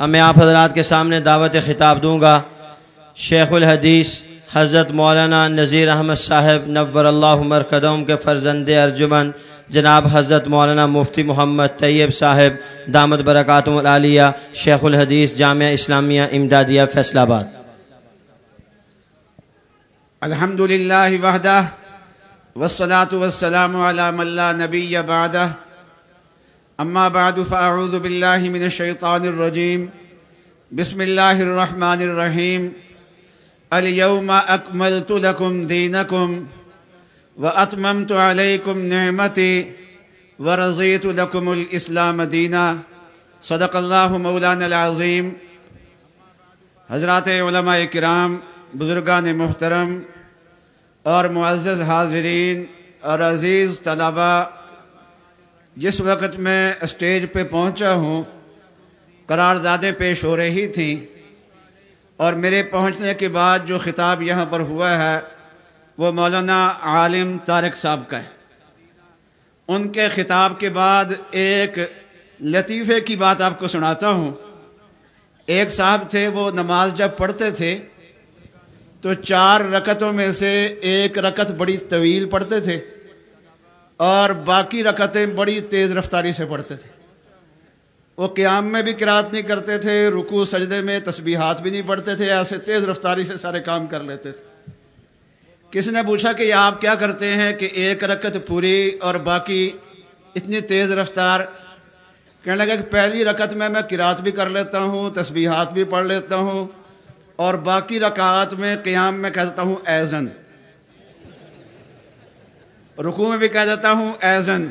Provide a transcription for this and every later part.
اب میں آپ حضرات کے سامنے دعوت خطاب دوں گا۔ شیخ الحدیث حضرت مولانا نذیر احمد صاحب نور اللہ مرکدوم کے فرزند ارجمن جناب حضرت مولانا مفتی محمد طیب صاحب دامت برکاتم العالیہ شیخ الحدیث جامعہ اسلامیہ امدادیہ فیصل آباد۔ الحمد للہ وحدہ والصلاة والسلام على من لا نبی بعدہ۔ اما بعد فاعوذ باللہ من الشیطان الرجیم بسم اللہ الرحمن الرحیم اليوم اکملت لکم دینکم واتممت علیکم نعمتی ورضیت لکم الاسلام دینا صدق اللہ مولانا العظیم حضرات علماء کرام، بزرگان محترم اور معزز حاضرین اور عزیز طلبہ جس وقت میں اسٹیج پہ پہنچا ہوں، قراردادیں پیش ہو رہی تھیں اور میرے پہنچنے کے بعد جو خطاب یہاں پر ہوا ہے، وہ مولانا عالم طارق صاحب کا ہے۔ ان کے خطاب کے بعد ایک لطیفے کی بات آپ کو سناتا ہوں۔ ایک صاحب تھے، وہ نماز جب پڑھتے تھے، تو چار رکتوں میں سے ایک رکت بڑی طویل پڑھتے تھے۔ اور باقی رکتیں بڑی تیز رفتاری سے پڑھتے تھے۔ وہ قیام میں بھی قرات نہیں کرتے تھے رکو سجدے میں تسبیحات بھی نہیں پڑھتے تھے، ایسے تیز رفتاری سے سارے کام کر لیتے تھے۔ کسی نے پوچھا کہ آپ کیا کرتے ہیں کہ ایک رکت پوری اور باقی اتنی تیز رفتار؟ کہنے لگا کہ پہلی رکت میں میں قرات بھی کر لیتا ہوں، تسبیحات بھی پڑھ لیتا ہوں اور باقی رکعات میں قیام میں کہتا ہوں ایزن۔ رکو میں بھی کہہ دیتا ہوں ایزن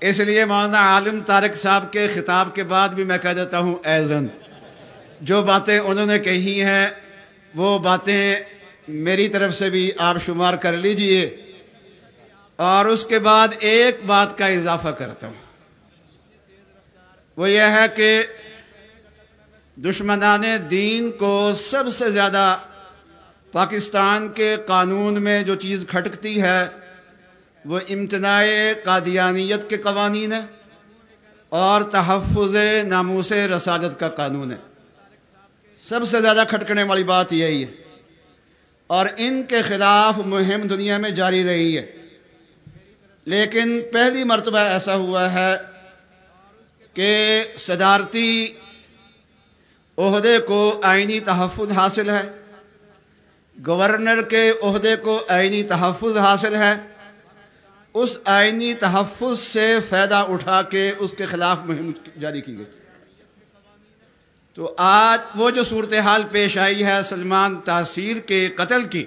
اس لیے مولانا عالم طارق صاحب کے خطاب کے بعد بھی میں کہہ دیتا ہوں ایزن جو باتیں انہوں نے کہی ہیں، وہ باتیں میری طرف سے بھی آپ شمار کر لیجیے۔ اور اس کے بعد ایک بات کا اضافہ کرتا ہوں۔ وہ یہ ہے کہ دشمنان دین کو سب سے زیادہ پاکستان کے قانون میں جو چیز کھٹکتی ہے وہ امتناع قادیانیت کے قوانین ہے اور تحفظ ناموس رسالت کا قانون ہے۔ سب سے زیادہ کھٹکنے والی بات یہی ہے۔ اور ان کے خلاف مہم دنیا میں جاری رہی ہے۔ لیکن پہلی مرتبہ ایسا ہوا ہے کہ صدارتی عہدے کو آئینی تحفظ حاصل ہے۔ گورنر کے عہدے کو آئینی تحفظ حاصل ہے۔ اس آئینی تحفظ سے فائدہ اٹھا کے اس کے خلاف مہم جاری کی گئی۔ تو آج وہ جو صورتحال پیش آئی ہے سلمان تاثیر کے قتل کی،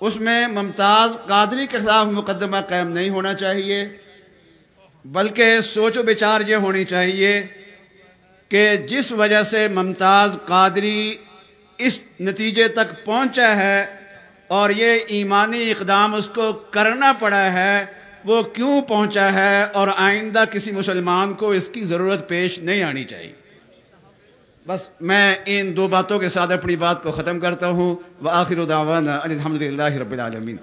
اس میں ممتاز قادری کے خلاف مقدمہ قائم نہیں ہونا چاہیے، بلکہ سوچ و بچار یہ ہونی چاہیے کہ جس وجہ سے ممتاز قادری اس نتیجے تک پہنچا ہے اور یہ ایمانی اقدام اس کو کرنا پڑا ہے، وہ کیوں پہنچا ہے اور آئندہ کسی مسلمان کو اس کی ضرورت پیش نہیں آنی چاہیے۔ بس میں ان دو باتوں کے ساتھ اپنی بات کو ختم کرتا ہوں۔ وہ آخر الحمد للہ رب العالمین۔